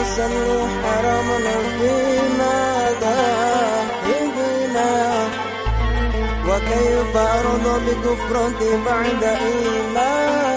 حسن وحرام لو فيما ذاهبنا وكيف أرضى بكفرتي بعد إيمان؟